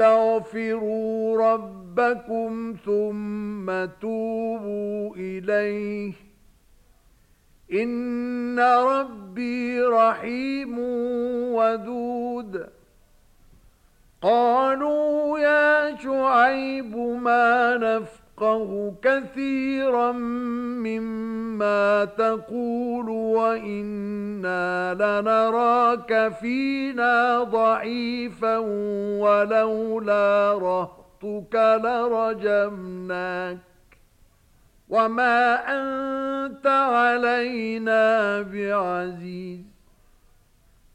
واستغفروا ربكم ثم توبوا إليه. إن ربي رحيم ودود. قالوا يا شعيب ما نفعل يَفْقَهُ كَثِيرًا مِّمَّا تَقُولُ وَإِنَّا لَنَرَاكَ فِينَا ضَعِيفًا وَلَوْلَا رَهْطُكَ لَرَجَمْنَاكَ وَمَا أَنْتَ عَلَيْنَا بِعَزِيزٍ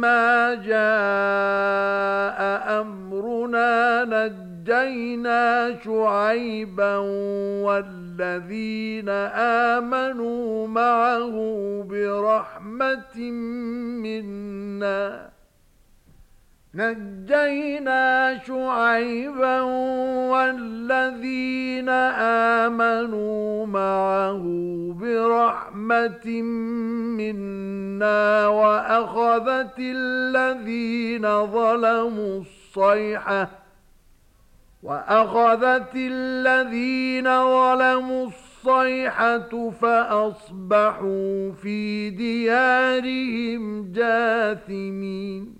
فَلَمَّا جَاءَ أَمْرُنَا نَجَّيْنَا شُعَيْبًا وَالَّذِينَ آمَنُوا مَعَهُ بِرَحْمَةٍ مِنَّا نجينا شعيبا والذين آمنوا معه برحمة منا وأخذت الذين ظلموا الصيحة وأخذت الذين ظلموا الصيحة فأصبحوا في ديارهم جاثمين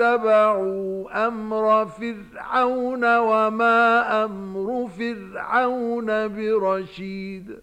اتبعوا أمر فرعون وما أمر فرعون برشيد